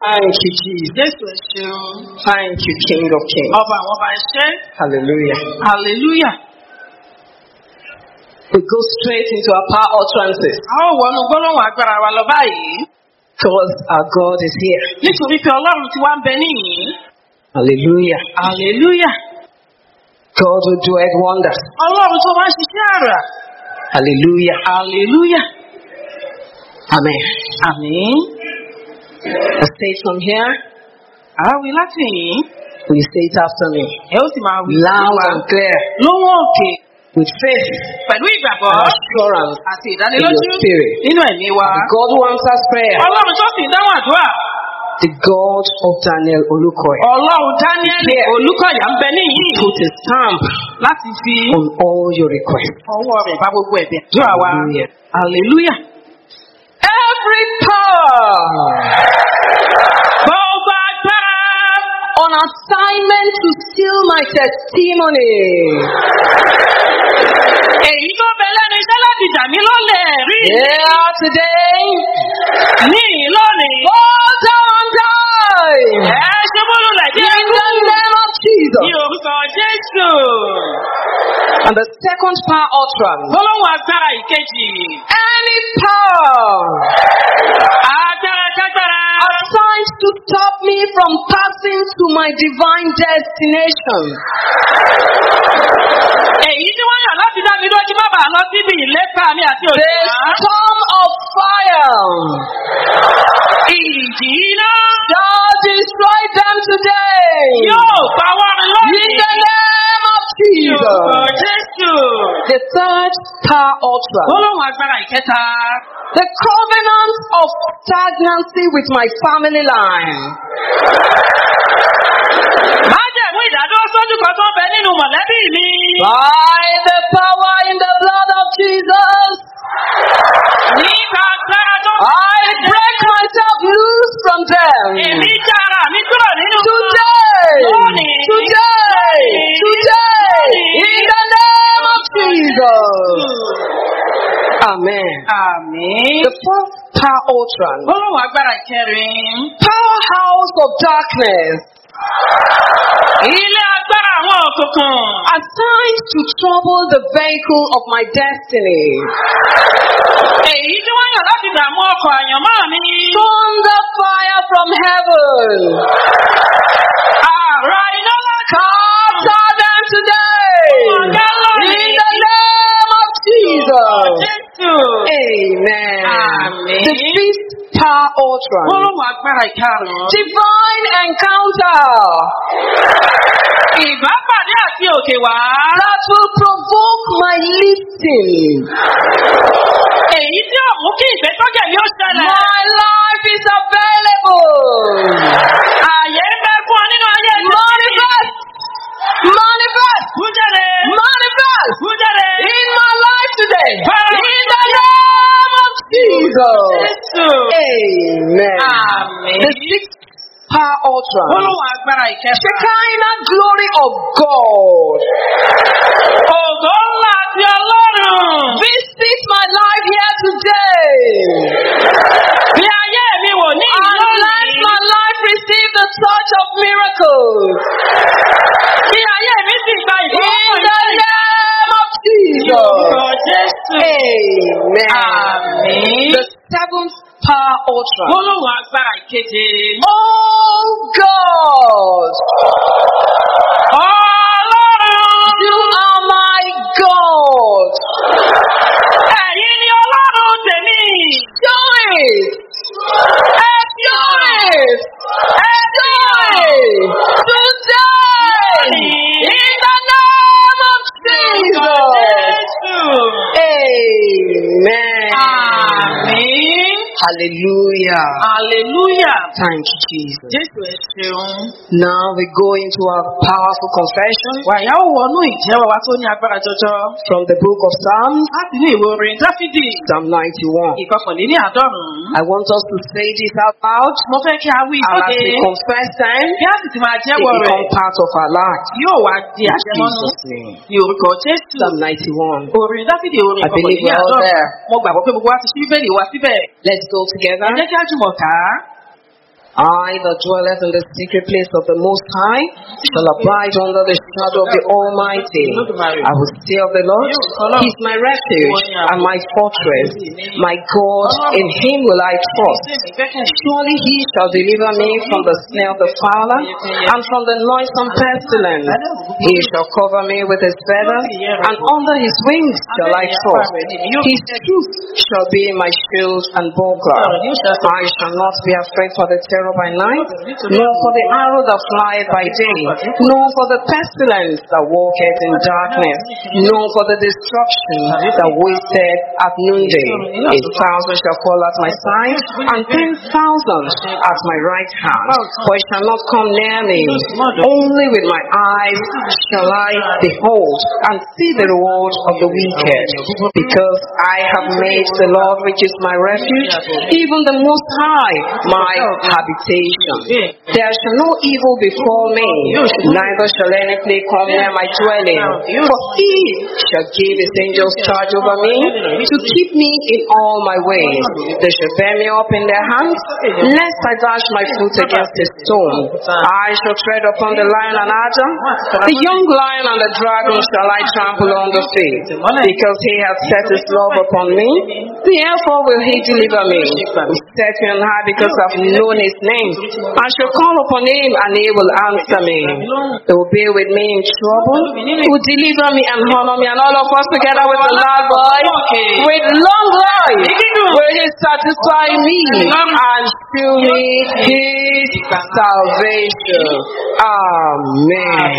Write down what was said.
Thank you, Jesus. Thank you, King of Kings. Ọba àwọn ọba ẹṣẹ́. Hallelujah. Hallelujah. We go straight into our power utterances A ó wọnú gbólóhùn agbára wa lọ báyìí. because our God is here. Nítorí pé Ọlọ́run ti wá ń bẹ níyìn. Hallelujah. Hallelujah. God will do it wonders. Ọlọ́run tó ń ṣiṣẹ́ àrà. Hallelujah. Hallelujah. Amen. Àmín. I say it from here. Àáwí láti yìn. We say it after me. Ẹ ó sì máa wí Loud and clear. lóhùn òkè With faith pẹ̀lú ìgbàgbọ́ and assurance. àti ìdánilójú In your spirit. nínú ẹ̀mí wa. The God who answers prayer. Ọlọ́run tó sì dáhùn àdúrà. The God of Daniel Olukoya. Ọlọ́run Here. Olúkọ̀yà ń bẹ níyìn Put a stamp láti fi on all your requests. ọwọ́ rẹ̀ bá gbogbo ẹ̀bẹ̀ àdúrà wa. Hallelujah. Hallelujah. Every power Gbogbo agbára on assignment to steal my testimony. èyí tó bẹ lẹ́nu iṣẹ́ láti jà mí lólè rí Yeah, today. ní lónìí. Fall down, die. Ẹ ṣe bólú And the second power utterance. Gbólóhùn agbára ìkejì. Any power Agbára kágbára. assigned to stop me from passing to my divine destination. Èyí tí wọ́n yàn láti dá mi lójú má bàa lọ síbi ìlépa mi àti The òṣìṣẹ́. storm of fire utterance. Gbólóhùn agbára ìkẹta. The covenant of stagnancy with my family line. Májẹ̀mú ìdádúró sójú kan tó bẹ nínú mọ̀lẹ́bí mi. By the power in the blood of Jesus, Amen. Àmín. The fourth power utterance. Gbólóhùn agbára ìkẹrin. Powerhouse of darkness Ilé agbára àwọn òkùnkùn. assigned to trouble the vehicle of my destiny. Èyí tí wọ́n yàn láti dààmú ọkọ̀ àyànmọ́ mi. Thunder fire from heaven. Divine encounter Ìbápàdé àti òkè wá. that will provoke my lifting. Èyí tí ò mú kí ìfẹ́ tọ́jà mi ṣẹlẹ̀. My life is available. Ààyè ń bẹ fún ọ nínú ayé ìjọba. Manifest. Manifest. Manifest. In my life today. In the name of Jesus. Jésù. Amen. Amen. The sixth power utterance. Gbólóhùn agbára ìkẹfà. Shekinah glory of God. Ògo ńlá àti ọlọ́run. Visit my life here today. Bí ayé mi wò ní And let ìlú my life receive the touch of miracles. Bí ayé mi sì gba In ìfowópamọ́ the name of Jesus. Jésù. Amen. Àmín. The seventh power utterance. Gbólóhùn agbára ìkeje. Oh God, Hallelujah. Hallelujah. Thank you, Jesus. Jésù ẹ ṣeun. Now we go into our powerful confession Wàyà ó wọnú ìjẹ́wọ́ wa tó ní agbára jọjọ. from the book of Psalms, Láti ní ìwé orin Dáfídì. Psalm 91. Ìkọkànléní àádọ́rùn-ún. I want us to say this out loud, Mo fẹ́ kí a wí and as we confess them, Bí a sì ti máa they jẹ́wọ́ rẹ̀, become part of our lives. yóò wá di àjẹmọ́nú. Ní orúkọ Jésù. Psalm 91. Orin Dáfídì orin ìkọkànléní àádọ́rùn-ún. there. Mo gbàgbọ́ pé gbogbo wa ti ṣí bíbélì wa síbẹ̀. Let's go Ẹ together. jẹ́ kí á jùmọ̀ ká. I that dwelleth in the secret place of the Most High shall abide under the shadow of the Almighty. I will say of the Lord, He is my refuge and my fortress. My God, in Him will I trust. Surely He shall deliver me from the snare of the fowler and from the noisome pestilence. He shall cover me with His feathers, and under His wings shall I trust. His truth shall be my shield and buckler. I shall not be afraid for the terror by night, nor for the arrow that flieth by day, nor for the pestilence that walketh in darkness, nor for the destruction that wasteth at noonday. A thousand shall fall at my side, and ten thousand at my right hand, for it shall not come near me. Only with my eyes shall I behold and see the reward of the wicked, because I have made the Lord, which is my refuge, even the Most High, my habitation. There shall no evil befall me, neither shall any plague come near my dwelling. For he shall give his angels charge over me, to keep me in all my ways. They shall bear me up in their hands, lest I dash my foot against a stone. I shall tread upon the lion and adder, the young lion and the dragon shall I trample under feet, because he hath set his love upon me. Therefore will he deliver me. Set me on high because I've known his name. I shall call upon him and he will answer me. He will be with me in trouble. He will deliver me and honor me. And all of us together with the loud voice, with long life, will he satisfy me and show me his salvation. Amen.